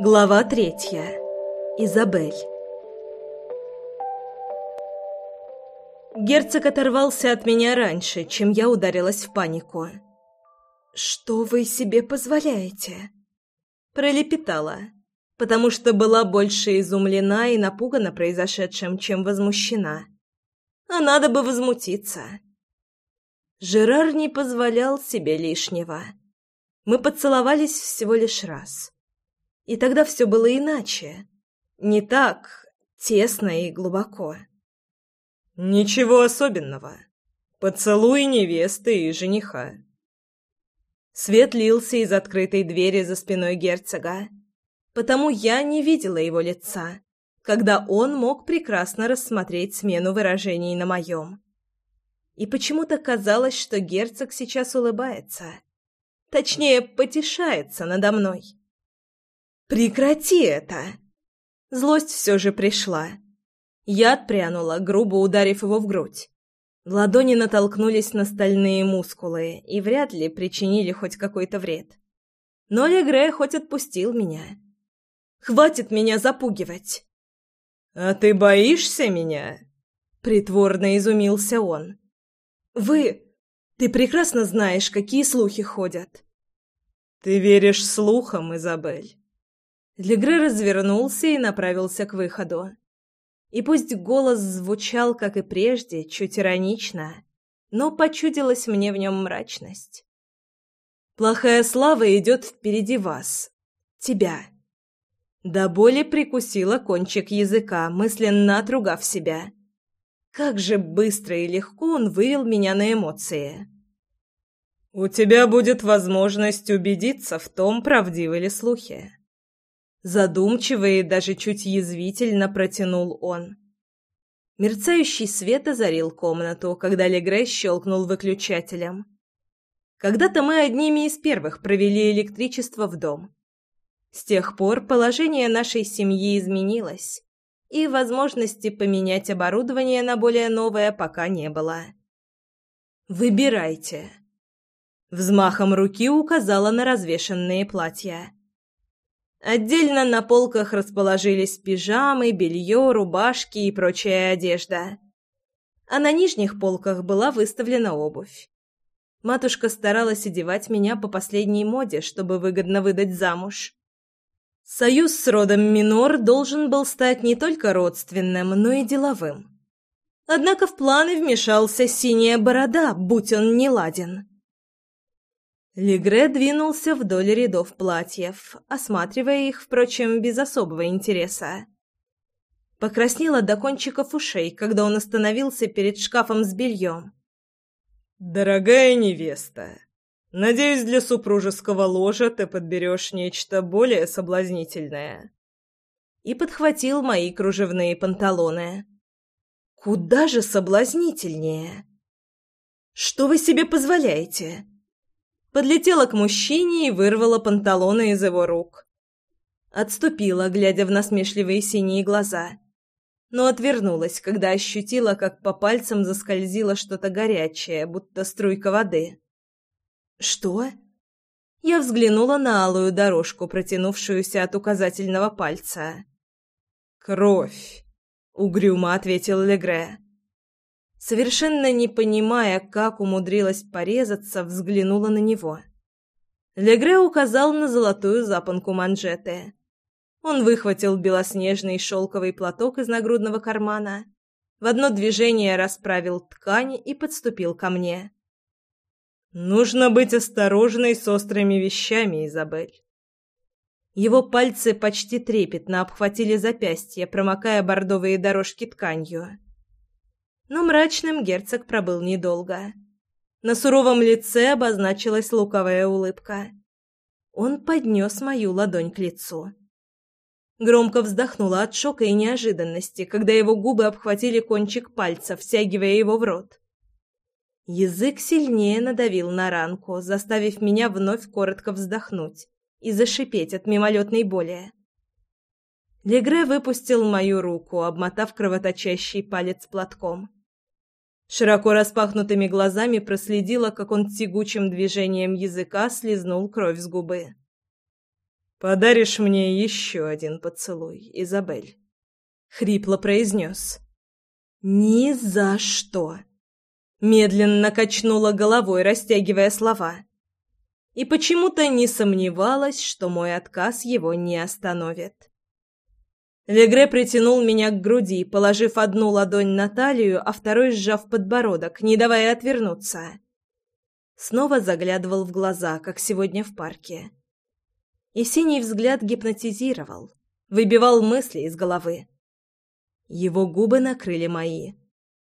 Глава третья. Изабель. Герцог оторвался от меня раньше, чем я ударилась в панику. «Что вы себе позволяете?» Пролепетала, потому что была больше изумлена и напугана произошедшим, чем возмущена. А надо бы возмутиться. Жерар не позволял себе лишнего. Мы поцеловались всего лишь раз. И тогда все было иначе. Не так тесно и глубоко. «Ничего особенного. Поцелуй невесты и жениха». Свет лился из открытой двери за спиной герцога, потому я не видела его лица, когда он мог прекрасно рассмотреть смену выражений на моем. И почему-то казалось, что герцог сейчас улыбается. Точнее, потешается надо мной. «Прекрати это!» Злость все же пришла. Я отпрянула, грубо ударив его в грудь. Ладони натолкнулись на стальные мускулы и вряд ли причинили хоть какой-то вред. Но Легре хоть отпустил меня. «Хватит меня запугивать!» «А ты боишься меня?» Притворно изумился он. «Вы... Ты прекрасно знаешь, какие слухи ходят». «Ты веришь слухам, Изабель?» Легре развернулся и направился к выходу. И пусть голос звучал, как и прежде, чуть иронично, но почудилась мне в нем мрачность. «Плохая слава идет впереди вас. Тебя». До боли прикусила кончик языка, мысленно отругав себя. Как же быстро и легко он вывел меня на эмоции. «У тебя будет возможность убедиться в том, правдивы ли слухи», Задумчиво и даже чуть язвительно протянул он. Мерцающий свет озарил комнату, когда Легре щелкнул выключателем. Когда-то мы одними из первых провели электричество в дом. С тех пор положение нашей семьи изменилось, и возможности поменять оборудование на более новое пока не было. «Выбирайте». Взмахом руки указала на развешанные платья. Отдельно на полках расположились пижамы, белье, рубашки и прочая одежда. А на нижних полках была выставлена обувь. Матушка старалась одевать меня по последней моде, чтобы выгодно выдать замуж. Союз с родом Минор должен был стать не только родственным, но и деловым. Однако в планы вмешался синяя борода, будь он не ладен. Легре двинулся вдоль рядов платьев, осматривая их, впрочем, без особого интереса. Покраснела до кончиков ушей, когда он остановился перед шкафом с бельем. «Дорогая невеста, надеюсь, для супружеского ложа ты подберешь нечто более соблазнительное». И подхватил мои кружевные панталоны. «Куда же соблазнительнее?» «Что вы себе позволяете?» Подлетела к мужчине и вырвала панталоны из его рук. Отступила, глядя в насмешливые синие глаза, но отвернулась, когда ощутила, как по пальцам заскользило что-то горячее, будто струйка воды. «Что?» Я взглянула на алую дорожку, протянувшуюся от указательного пальца. «Кровь», — угрюмо ответил Легре. Совершенно не понимая, как умудрилась порезаться, взглянула на него. Легре указал на золотую запонку манжеты. Он выхватил белоснежный шелковый платок из нагрудного кармана, в одно движение расправил ткань и подступил ко мне. «Нужно быть осторожной с острыми вещами, Изабель». Его пальцы почти трепетно обхватили запястье, промокая бордовые дорожки тканью. Но мрачным герцог пробыл недолго. На суровом лице обозначилась луковая улыбка. Он поднес мою ладонь к лицу. Громко вздохнула от шока и неожиданности, когда его губы обхватили кончик пальца, втягивая его в рот. Язык сильнее надавил на ранку, заставив меня вновь коротко вздохнуть и зашипеть от мимолетной боли. Легре выпустил мою руку, обмотав кровоточащий палец платком. Широко распахнутыми глазами проследила, как он тягучим движением языка слезнул кровь с губы. Подаришь мне еще один поцелуй, Изабель?» — хрипло произнес. «Ни за что!» Медленно качнула головой, растягивая слова. И почему-то не сомневалась, что мой отказ его не остановит. Легре притянул меня к груди, положив одну ладонь на талию, а второй сжав подбородок, не давая отвернуться. Снова заглядывал в глаза, как сегодня в парке. И синий взгляд гипнотизировал, выбивал мысли из головы. Его губы накрыли мои.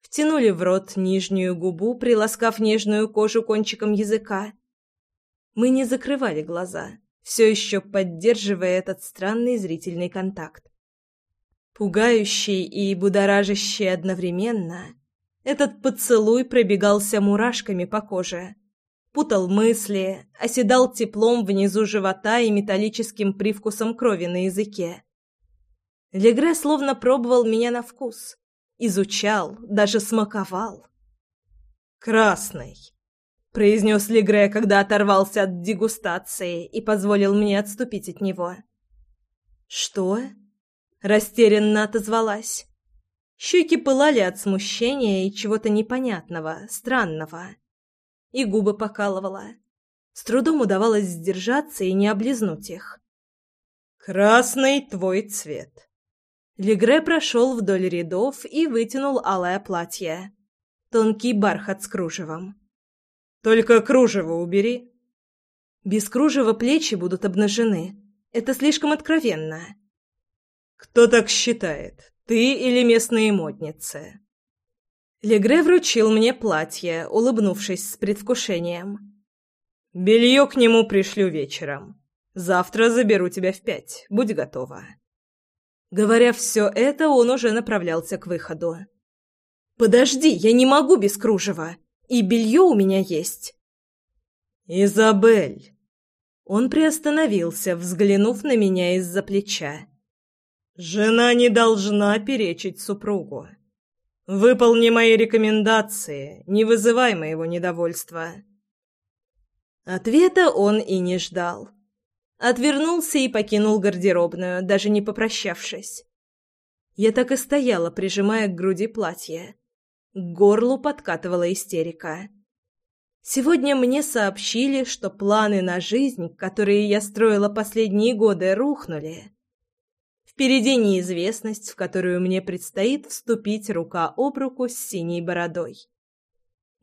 Втянули в рот нижнюю губу, приласкав нежную кожу кончиком языка. Мы не закрывали глаза, все еще поддерживая этот странный зрительный контакт. Пугающий и будоражащий одновременно, этот поцелуй пробегался мурашками по коже, путал мысли, оседал теплом внизу живота и металлическим привкусом крови на языке. Легре словно пробовал меня на вкус, изучал, даже смаковал. «Красный», — произнес Легре, когда оторвался от дегустации и позволил мне отступить от него. «Что?» — растерянно отозвалась. Щеки пылали от смущения и чего-то непонятного, странного. И губы покалывала. С трудом удавалось сдержаться и не облизнуть их. «Красный твой цвет», Легре прошел вдоль рядов и вытянул алое платье. Тонкий бархат с кружевом. «Только кружево убери». «Без кружева плечи будут обнажены. Это слишком откровенно». «Кто так считает? Ты или местные модницы?» Легре вручил мне платье, улыбнувшись с предвкушением. «Белье к нему пришлю вечером. Завтра заберу тебя в пять. Будь готова». Говоря все это, он уже направлялся к выходу. «Подожди, я не могу без кружева. И белье у меня есть». «Изабель!» Он приостановился, взглянув на меня из-за плеча. «Жена не должна перечить супругу. Выполни мои рекомендации, не вызывай моего недовольства». Ответа он и не ждал. Отвернулся и покинул гардеробную, даже не попрощавшись. Я так и стояла, прижимая к груди платье. К горлу подкатывала истерика. Сегодня мне сообщили, что планы на жизнь, которые я строила последние годы, рухнули. Впереди неизвестность, в которую мне предстоит вступить рука об руку с синей бородой.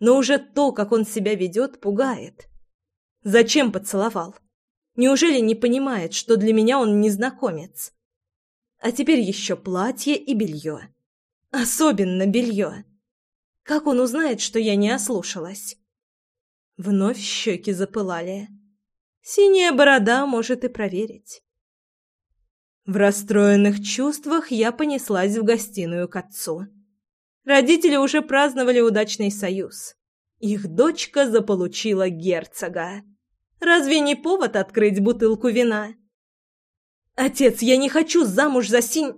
Но уже то, как он себя ведет, пугает. Зачем поцеловал? Неужели не понимает, что для меня он незнакомец? А теперь еще платье и белье. Особенно белье. Как он узнает, что я не ослушалась? Вновь щеки запылали. Синяя борода может и проверить. В расстроенных чувствах я понеслась в гостиную к отцу. Родители уже праздновали удачный союз. Их дочка заполучила герцога. Разве не повод открыть бутылку вина? Отец, я не хочу замуж за синь...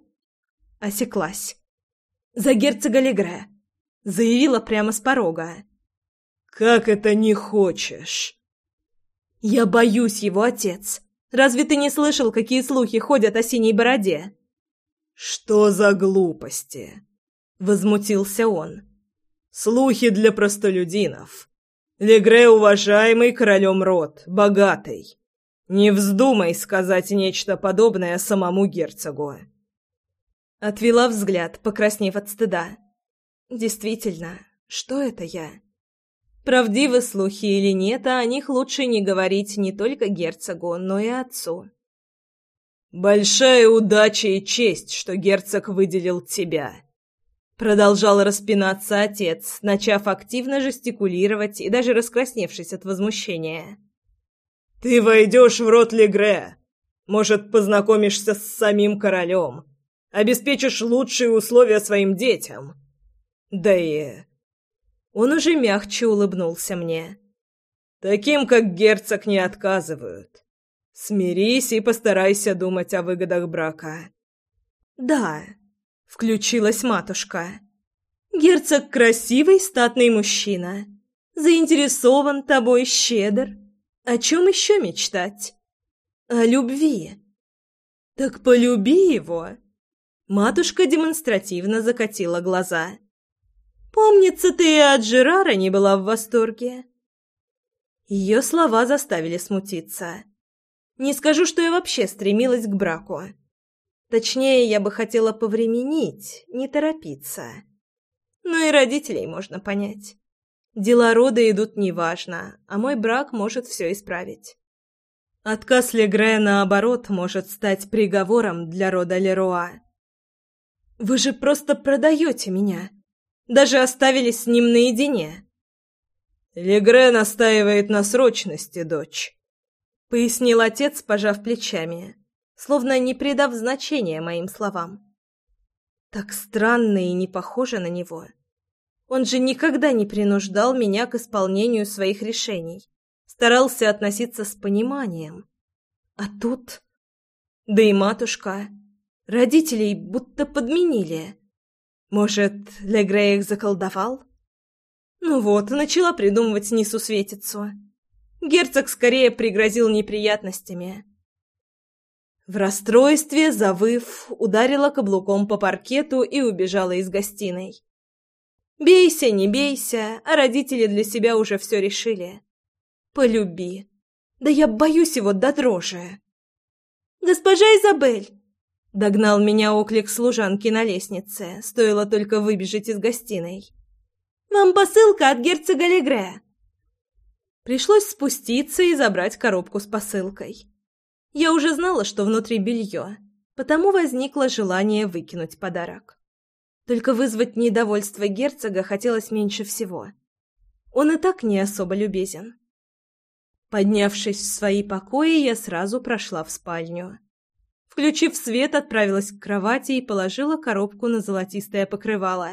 Осеклась. За герцога Легре. Заявила прямо с порога. Как это не хочешь? Я боюсь его, отец. Разве ты не слышал, какие слухи ходят о синей бороде? Что за глупости? Возмутился он. Слухи для простолюдинов. Легре уважаемый королем род, богатый. Не вздумай сказать нечто подобное самому герцогу. Отвела взгляд, покраснев от стыда. Действительно, что это я? Правдивы слухи или нет, а о них лучше не говорить не только герцогу, но и отцу. Большая удача и честь, что герцог выделил тебя. Продолжал распинаться отец, начав активно жестикулировать и даже раскрасневшись от возмущения. «Ты войдешь в рот Легре. Может, познакомишься с самим королем. Обеспечишь лучшие условия своим детям. Да и...» Он уже мягче улыбнулся мне. «Таким, как герцог, не отказывают. Смирись и постарайся думать о выгодах брака». «Да», Включилась матушка. Герцог красивый, статный мужчина. Заинтересован тобой щедр. О чем еще мечтать? О любви. Так полюби его. Матушка демонстративно закатила глаза. Помнится, ты и от Жерара не была в восторге. Ее слова заставили смутиться. Не скажу, что я вообще стремилась к браку. Точнее, я бы хотела повременить, не торопиться. Но и родителей можно понять. Дела рода идут неважно, а мой брак может все исправить. Отказ Легре, наоборот, может стать приговором для рода Леруа. Вы же просто продаете меня. Даже оставили с ним наедине. Легре настаивает на срочности, дочь. Пояснил отец, пожав плечами, словно не придав значения моим словам. Так странно и не похоже на него. Он же никогда не принуждал меня к исполнению своих решений. Старался относиться с пониманием. А тут... Да и матушка. Родителей будто подменили. Может, Легре их заколдовал? Ну вот, начала придумывать несусветицу. Герцог скорее пригрозил неприятностями. В расстройстве, завыв, ударила каблуком по паркету и убежала из гостиной. Бейся, не бейся, а родители для себя уже все решили. Полюби. Да я боюсь его до дрожи. «Госпожа Изабель!» Догнал меня оклик служанки на лестнице, стоило только выбежать из гостиной. «Вам посылка от герцога Легре!» Пришлось спуститься и забрать коробку с посылкой. Я уже знала, что внутри белье, потому возникло желание выкинуть подарок. Только вызвать недовольство герцога хотелось меньше всего. Он и так не особо любезен. Поднявшись в свои покои, я сразу прошла в спальню. Включив свет, отправилась к кровати и положила коробку на золотистое покрывало.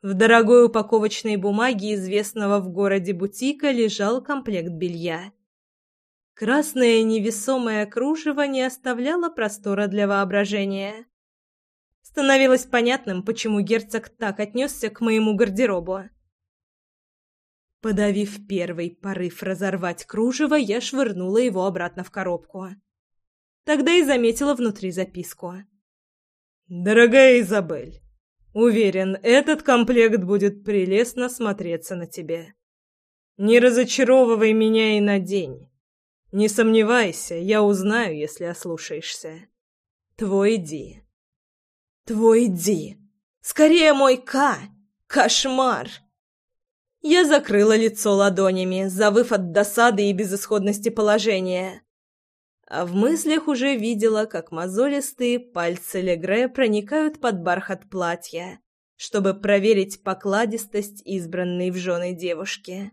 В дорогой упаковочной бумаге известного в городе бутика лежал комплект белья. Красное невесомое кружево не оставляло простора для воображения. Становилось понятным, почему герцог так отнесся к моему гардеробу. Подавив первый порыв разорвать кружево, я швырнула его обратно в коробку. Тогда и заметила внутри записку. «Дорогая Изабель, уверен, этот комплект будет прелестно смотреться на тебе. Не разочаровывай меня и на день. Не сомневайся, я узнаю, если ослушаешься. Твой Ди». Твой Ди. Скорее мой Ка. Кошмар. Я закрыла лицо ладонями, завыв от досады и безысходности положения. А в мыслях уже видела, как мозолистые пальцы Легре проникают под бархат платья, чтобы проверить покладистость избранной в жены девушки.